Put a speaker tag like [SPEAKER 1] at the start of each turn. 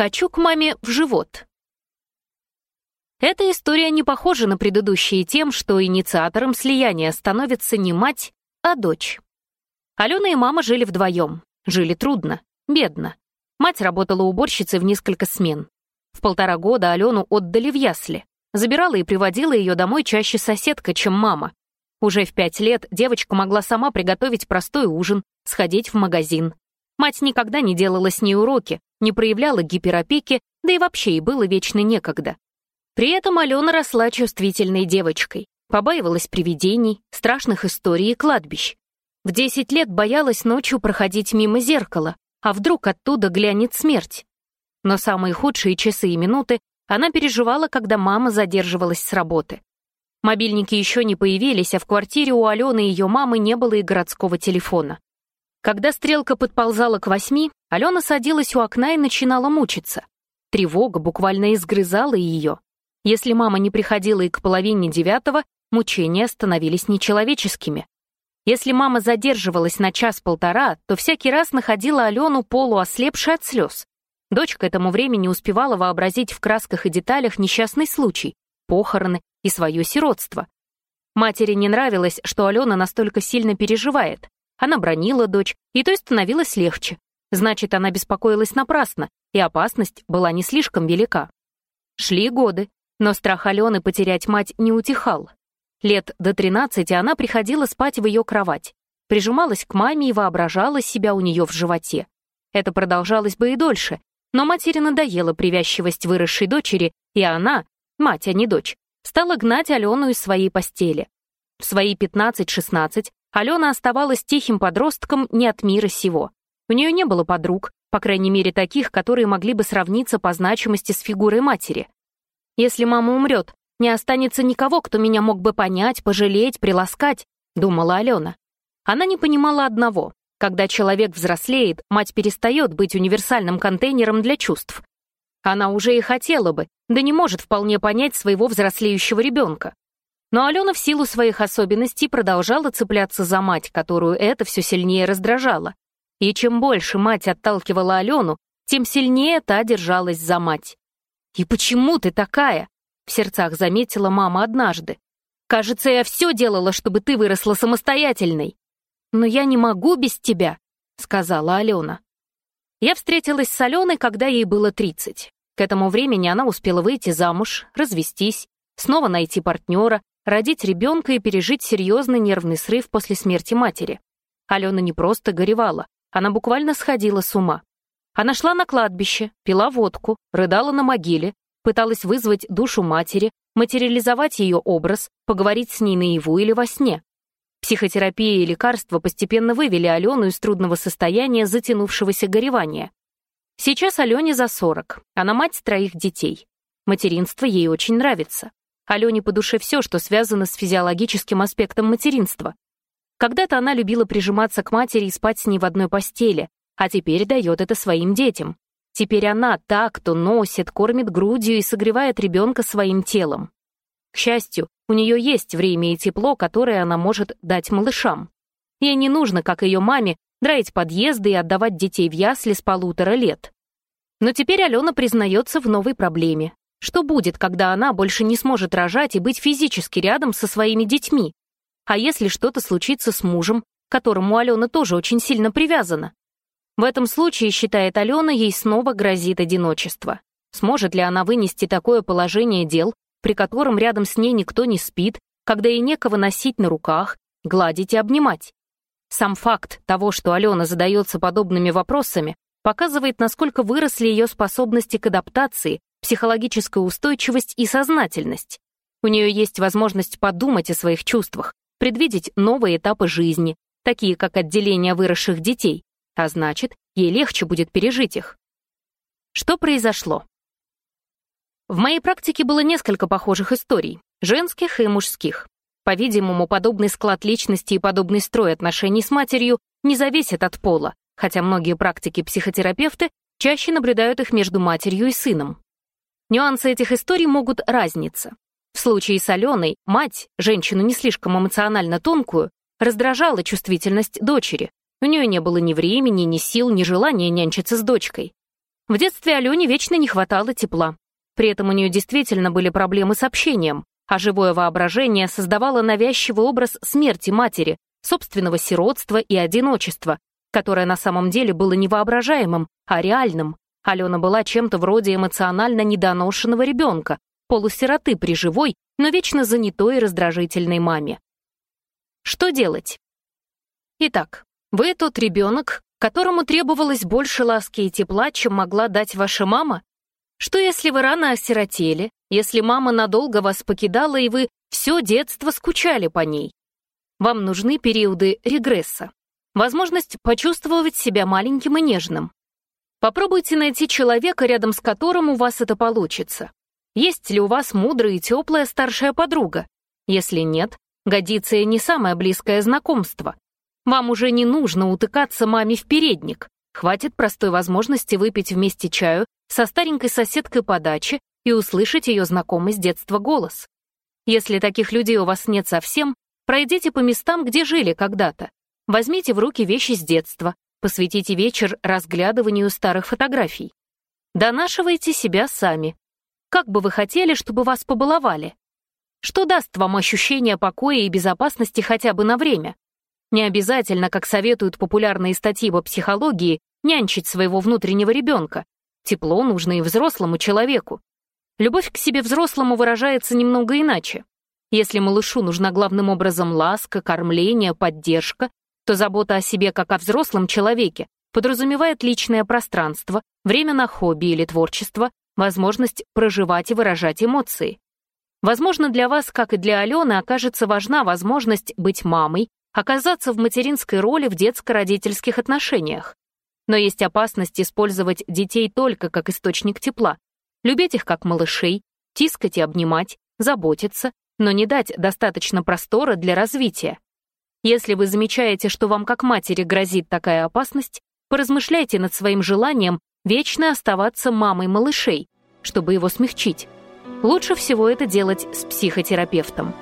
[SPEAKER 1] «Хочу к маме в живот». Эта история не похожа на предыдущие тем, что инициатором слияния становится не мать, а дочь. Алена и мама жили вдвоем. Жили трудно, бедно. Мать работала уборщицей в несколько смен. В полтора года Алену отдали в ясли. Забирала и приводила ее домой чаще соседка, чем мама. Уже в пять лет девочка могла сама приготовить простой ужин, сходить в магазин. Мать никогда не делала с ней уроки, не проявляла гиперопеки, да и вообще и было вечно некогда. При этом Алена росла чувствительной девочкой, побаивалась привидений, страшных историй и кладбищ. В 10 лет боялась ночью проходить мимо зеркала, а вдруг оттуда глянет смерть. Но самые худшие часы и минуты она переживала, когда мама задерживалась с работы. Мобильники еще не появились, а в квартире у Алены и ее мамы не было и городского телефона. Когда стрелка подползала к восьми, Алена садилась у окна и начинала мучиться. Тревога буквально изгрызала ее. Если мама не приходила и к половине девятого, мучения становились нечеловеческими. Если мама задерживалась на час-полтора, то всякий раз находила Алену полуослепшей от слез. Дочь к этому времени успевала вообразить в красках и деталях несчастный случай, похороны и свое сиротство. Матери не нравилось, что Алена настолько сильно переживает. Она бронила дочь, и той становилось легче. Значит, она беспокоилась напрасно, и опасность была не слишком велика. Шли годы, но страх Алены потерять мать не утихал. Лет до 13 она приходила спать в ее кровать, прижималась к маме и воображала себя у нее в животе. Это продолжалось бы и дольше, но матери надоела привязчивость выросшей дочери, и она, мать, а не дочь, стала гнать Алену из своей постели. В свои 15-16 Алена оставалась тихим подростком не от мира сего. У нее не было подруг, по крайней мере таких, которые могли бы сравниться по значимости с фигурой матери. «Если мама умрет, не останется никого, кто меня мог бы понять, пожалеть, приласкать», — думала Алена. Она не понимала одного. Когда человек взрослеет, мать перестает быть универсальным контейнером для чувств. Она уже и хотела бы, да не может вполне понять своего взрослеющего ребенка. Но Алена в силу своих особенностей продолжала цепляться за мать, которую это все сильнее раздражало. И чем больше мать отталкивала Алену, тем сильнее та держалась за мать. «И почему ты такая?» — в сердцах заметила мама однажды. «Кажется, я все делала, чтобы ты выросла самостоятельной». «Но я не могу без тебя», — сказала Алена. Я встретилась с Аленой, когда ей было 30. К этому времени она успела выйти замуж, развестись, снова найти партнера, родить ребенка и пережить серьезный нервный срыв после смерти матери. Алена не просто горевала, она буквально сходила с ума. Она шла на кладбище, пила водку, рыдала на могиле, пыталась вызвать душу матери, материализовать ее образ, поговорить с ней наяву или во сне. Психотерапия и лекарства постепенно вывели Алену из трудного состояния затянувшегося горевания. Сейчас Алене за 40, она мать троих детей. Материнство ей очень нравится. Алене по душе все, что связано с физиологическим аспектом материнства. Когда-то она любила прижиматься к матери и спать с ней в одной постели, а теперь дает это своим детям. Теперь она та, кто носит, кормит грудью и согревает ребенка своим телом. К счастью, у нее есть время и тепло, которое она может дать малышам. Ей не нужно, как ее маме, драить подъезды и отдавать детей в ясли с полутора лет. Но теперь Алена признается в новой проблеме что будет, когда она больше не сможет рожать и быть физически рядом со своими детьми? А если что-то случится с мужем, к которому Алена тоже очень сильно привязана? В этом случае, считает Алена, ей снова грозит одиночество. Сможет ли она вынести такое положение дел, при котором рядом с ней никто не спит, когда ей некого носить на руках, гладить и обнимать? Сам факт того, что Алена задается подобными вопросами, показывает, насколько выросли ее способности к адаптации психологическая устойчивость и сознательность. У нее есть возможность подумать о своих чувствах, предвидеть новые этапы жизни, такие как отделение выросших детей, а значит, ей легче будет пережить их. Что произошло? В моей практике было несколько похожих историй, женских и мужских. По-видимому, подобный склад личности и подобный строй отношений с матерью не зависит от пола, хотя многие практики психотерапевты чаще наблюдают их между матерью и сыном. Нюансы этих историй могут разниться. В случае с Аленой мать, женщину не слишком эмоционально тонкую, раздражала чувствительность дочери. У нее не было ни времени, ни сил, ни желания нянчиться с дочкой. В детстве Алене вечно не хватало тепла. При этом у нее действительно были проблемы с общением, а живое воображение создавало навязчивый образ смерти матери, собственного сиротства и одиночества, которое на самом деле было невоображаемым, а реальным. Алена была чем-то вроде эмоционально недоношенного ребенка, полусироты при живой, но вечно занятой и раздражительной маме. Что делать? Итак, вы тот ребенок, которому требовалось больше ласки и тепла, чем могла дать ваша мама? Что если вы рано осиротели, если мама надолго вас покидала и вы все детство скучали по ней? Вам нужны периоды регресса, возможность почувствовать себя маленьким и нежным, Попробуйте найти человека, рядом с которым у вас это получится. Есть ли у вас мудрая и теплая старшая подруга? Если нет, годится и не самое близкое знакомство. Вам уже не нужно утыкаться маме в передник. Хватит простой возможности выпить вместе чаю со старенькой соседкой по даче и услышать ее знакомый с детства голос. Если таких людей у вас нет совсем, пройдите по местам, где жили когда-то. Возьмите в руки вещи с детства, Посвятите вечер разглядыванию старых фотографий. Донашивайте себя сами. Как бы вы хотели, чтобы вас побаловали? Что даст вам ощущение покоя и безопасности хотя бы на время? Не обязательно, как советуют популярные статьи по психологии, нянчить своего внутреннего ребенка. Тепло нужно и взрослому человеку. Любовь к себе взрослому выражается немного иначе. Если малышу нужна главным образом ласка, кормление, поддержка, что забота о себе как о взрослом человеке подразумевает личное пространство, время на хобби или творчество, возможность проживать и выражать эмоции. Возможно, для вас, как и для Алены, окажется важна возможность быть мамой, оказаться в материнской роли в детско-родительских отношениях. Но есть опасность использовать детей только как источник тепла, любить их как малышей, тискать и обнимать, заботиться, но не дать достаточно простора для развития. Если вы замечаете, что вам как матери грозит такая опасность, поразмышляйте над своим желанием вечно оставаться мамой малышей, чтобы его смягчить. Лучше всего это делать с психотерапевтом.